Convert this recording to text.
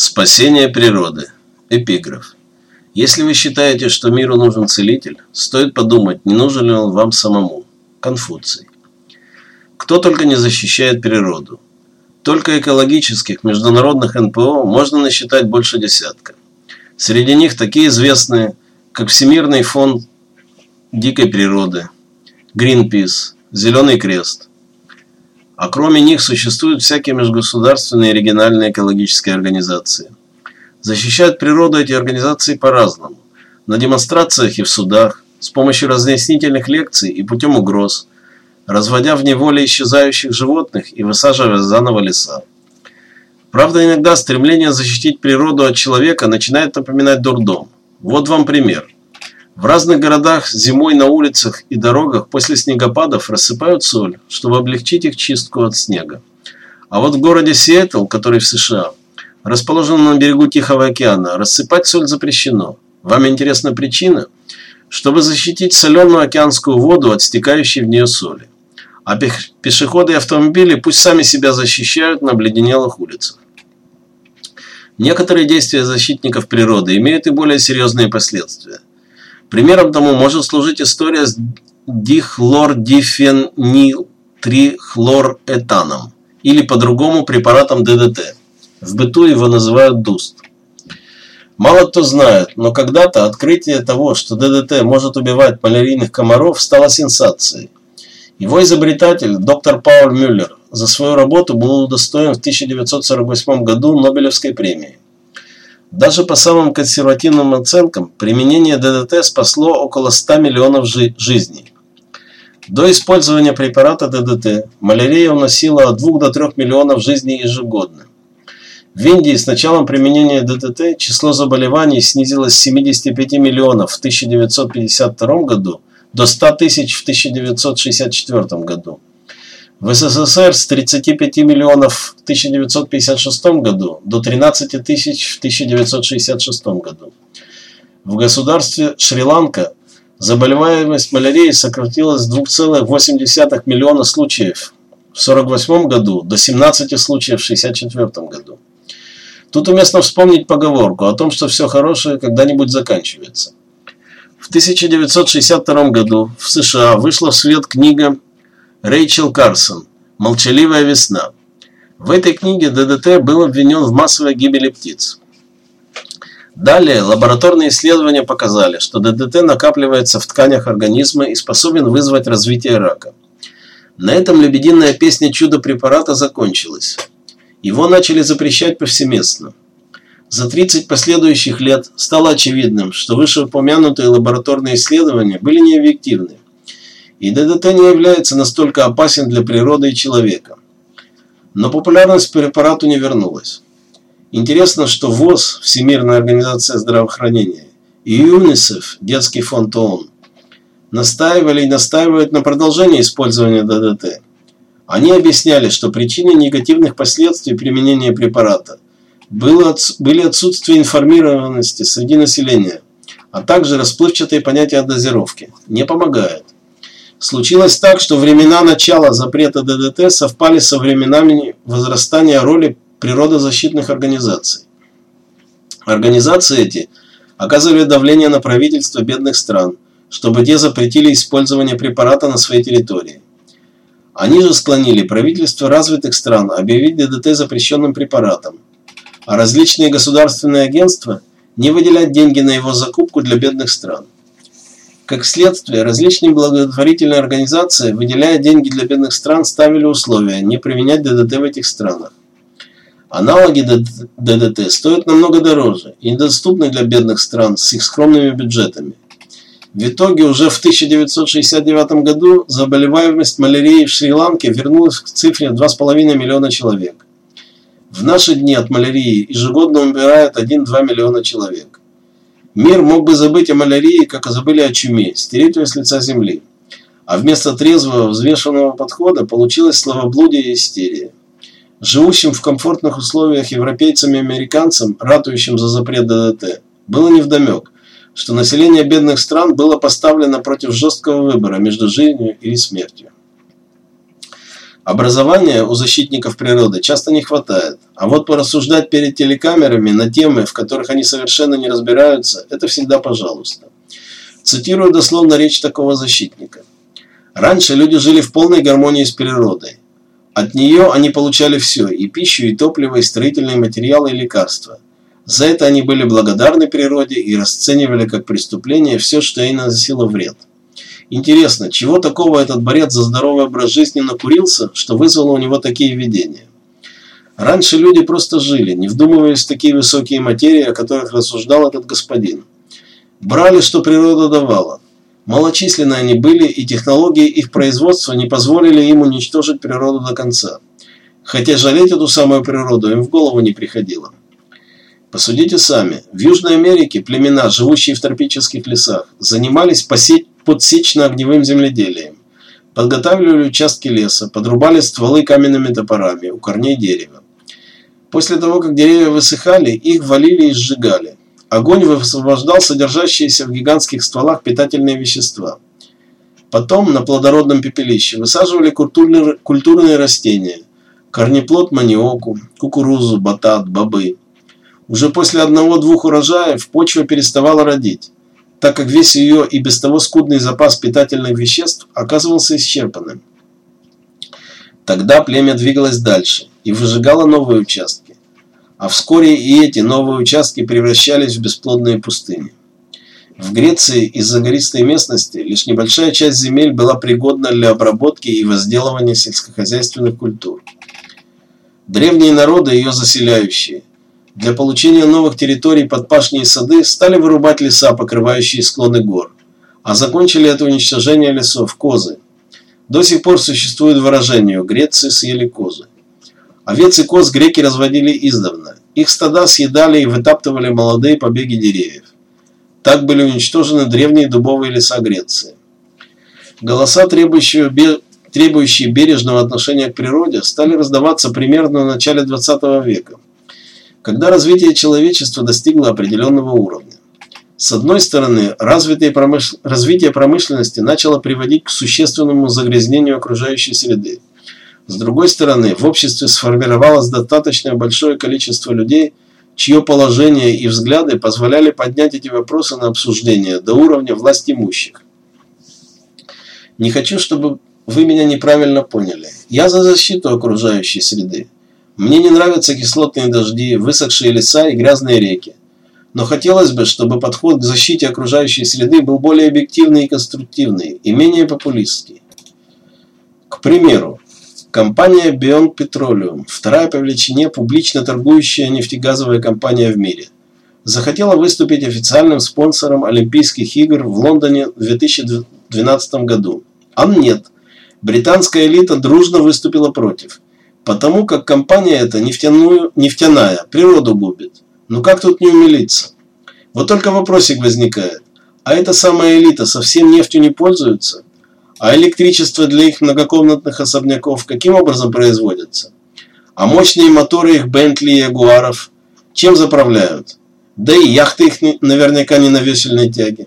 Спасение природы. Эпиграф. Если вы считаете, что миру нужен целитель, стоит подумать, не нужен ли он вам самому. Конфуций. Кто только не защищает природу. Только экологических международных НПО можно насчитать больше десятка. Среди них такие известные, как Всемирный фонд дикой природы, Greenpeace, Зеленый крест, а кроме них существуют всякие межгосударственные и региональные экологические организации. Защищают природу эти организации по-разному. На демонстрациях и в судах, с помощью разъяснительных лекций и путем угроз, разводя в неволе исчезающих животных и высаживая заново леса. Правда, иногда стремление защитить природу от человека начинает напоминать дурдом. Вот вам пример – в разных городах зимой на улицах и дорогах после снегопадов рассыпают соль, чтобы облегчить их чистку от снега. А вот в городе Сиэтл, который в США, расположен на берегу Тихого океана, рассыпать соль запрещено. Вам интересна причина? Чтобы защитить соленую океанскую воду от стекающей в нее соли. А пешеходы и автомобили пусть сами себя защищают на обледенелых улицах. Некоторые действия защитников природы имеют и более серьезные последствия. Примером тому может служить история с дихлордифенилтрихлоретаном или по-другому препаратом ДДТ. В быту его называют ДУСТ. Мало кто знает, но когда-то открытие того, что ДДТ может убивать малярийных комаров, стало сенсацией. Его изобретатель, доктор Пауль Мюллер, за свою работу был удостоен в 1948 году Нобелевской премии. Даже по самым консервативным оценкам, применение ДДТ спасло около 100 миллионов жи жизней. До использования препарата ДДТ малярия уносила от 2 до 3 миллионов жизней ежегодно. В Индии с началом применения ДДТ число заболеваний снизилось с 75 миллионов в 1952 году до 100 тысяч в 1964 году. В СССР с 35 миллионов в 1956 году до 13 тысяч в 1966 году. В государстве Шри-Ланка заболеваемость малярией сократилась с 2,8 миллиона случаев в 1948 году до 17 случаев в 1964 году. Тут уместно вспомнить поговорку о том, что все хорошее когда-нибудь заканчивается. В 1962 году в США вышла в свет книга Рэйчел Карсон «Молчаливая весна». В этой книге ДДТ был обвинен в массовой гибели птиц. Далее лабораторные исследования показали, что ДДТ накапливается в тканях организма и способен вызвать развитие рака. На этом лебединая песня чудо препарата закончилась. Его начали запрещать повсеместно. За 30 последующих лет стало очевидным, что вышеупомянутые лабораторные исследования были необъективны и ДДТ не является настолько опасен для природы и человека. Но популярность препарату не вернулась. Интересно, что ВОЗ, Всемирная организация здравоохранения, и ЮНИСЕФ, детский фонд ООН, настаивали и настаивают на продолжении использования ДДТ. Они объясняли, что причиной негативных последствий применения препарата было, были отсутствие информированности среди населения, а также расплывчатые понятия о дозировке. Не помогает. Случилось так, что времена начала запрета ДДТ совпали со временами возрастания роли природозащитных организаций. Организации эти оказывали давление на правительства бедных стран, чтобы те запретили использование препарата на своей территории. Они же склонили правительства развитых стран объявить ДДТ запрещенным препаратом, а различные государственные агентства не выделять деньги на его закупку для бедных стран. Как следствие, различные благотворительные организации, выделяя деньги для бедных стран, ставили условия не применять ДДТ в этих странах. Аналоги ДДТ стоят намного дороже и недоступны для бедных стран с их скромными бюджетами. В итоге уже в 1969 году заболеваемость малярией в Шри-Ланке вернулась к цифре 2,5 миллиона человек. В наши дни от малярии ежегодно умирает 1-2 миллиона человек. Мир мог бы забыть о малярии, как и забыли о чуме, стереть ее с лица земли. А вместо трезвого, взвешенного подхода получилось словоблудие и истерия. Живущим в комфортных условиях европейцам и американцам, ратующим за запрет ДДТ, было невдомек, что население бедных стран было поставлено против жесткого выбора между жизнью или смертью. Образования у защитников природы часто не хватает, а вот порассуждать перед телекамерами на темы, в которых они совершенно не разбираются, это всегда пожалуйста. Цитирую дословно речь такого защитника. Раньше люди жили в полной гармонии с природой. От нее они получали все – и пищу, и топливо, и строительные материалы, и лекарства. За это они были благодарны природе и расценивали как преступление все, что ей наносило вред. Интересно, чего такого этот борец за здоровый образ жизни накурился, что вызвало у него такие видения? Раньше люди просто жили, не вдумываясь в такие высокие материи, о которых рассуждал этот господин. Брали, что природа давала. Малочисленны они были, и технологии их производства не позволили им уничтожить природу до конца. Хотя жалеть эту самую природу им в голову не приходило. Посудите сами. В Южной Америке племена, живущие в тропических лесах, занимались подсечно-огневым земледелием. Подготавливали участки леса, подрубали стволы каменными топорами у корней дерева. После того, как деревья высыхали, их валили и сжигали. Огонь высвобождал содержащиеся в гигантских стволах питательные вещества. Потом на плодородном пепелище высаживали культурные, культурные растения – корнеплод маниоку, кукурузу, батат, бобы. Уже после одного-двух урожаев почва переставала родить, так как весь ее и без того скудный запас питательных веществ оказывался исчерпанным. Тогда племя двигалось дальше и выжигало новые участки а вскоре и эти новые участки превращались в бесплодные пустыни. В Греции из-за гористой местности лишь небольшая часть земель была пригодна для обработки и возделывания сельскохозяйственных культур. Древние народы, ее заселяющие, для получения новых территорий под пашни и сады стали вырубать леса, покрывающие склоны гор, а закончили это уничтожение лесов козы. До сих пор существует выражение «в Греции съели козы». Овец и коз греки разводили издавна. Их стада съедали и вытаптывали молодые побеги деревьев. Так были уничтожены древние дубовые леса Греции. Голоса, требующие, требующие бережного отношения к природе, стали раздаваться примерно в начале 20 века, когда развитие человечества достигло определенного уровня. С одной стороны, развитие, промыш... развитие промышленности начало приводить к существенному загрязнению окружающей среды. С другой стороны, в обществе сформировалось достаточно большое количество людей, чье положение и взгляды позволяли поднять эти вопросы на обсуждение до уровня власть имущих. Не хочу, чтобы вы меня неправильно поняли. Я за защиту окружающей среды. Мне не нравятся кислотные дожди, высохшие леса и грязные реки. Но хотелось бы, чтобы подход к защите окружающей среды был более объективный и конструктивный, и менее популистский. К примеру, Компания Beyond Petroleum, вторая по величине публично торгующая нефтегазовая компания в мире, захотела выступить официальным спонсором Олимпийских игр в Лондоне в 2012 году. А нет, британская элита дружно выступила против, потому как компания эта нефтяную, нефтяная, природу губит. Ну как тут не умилиться? Вот только вопросик возникает. А эта самая элита совсем нефтью не пользуется? А электричество для их многокомнатных особняков каким образом производится? А мощные моторы их Бентли и Ягуаров чем заправляют? Да и яхты их наверняка не на весельной тяге.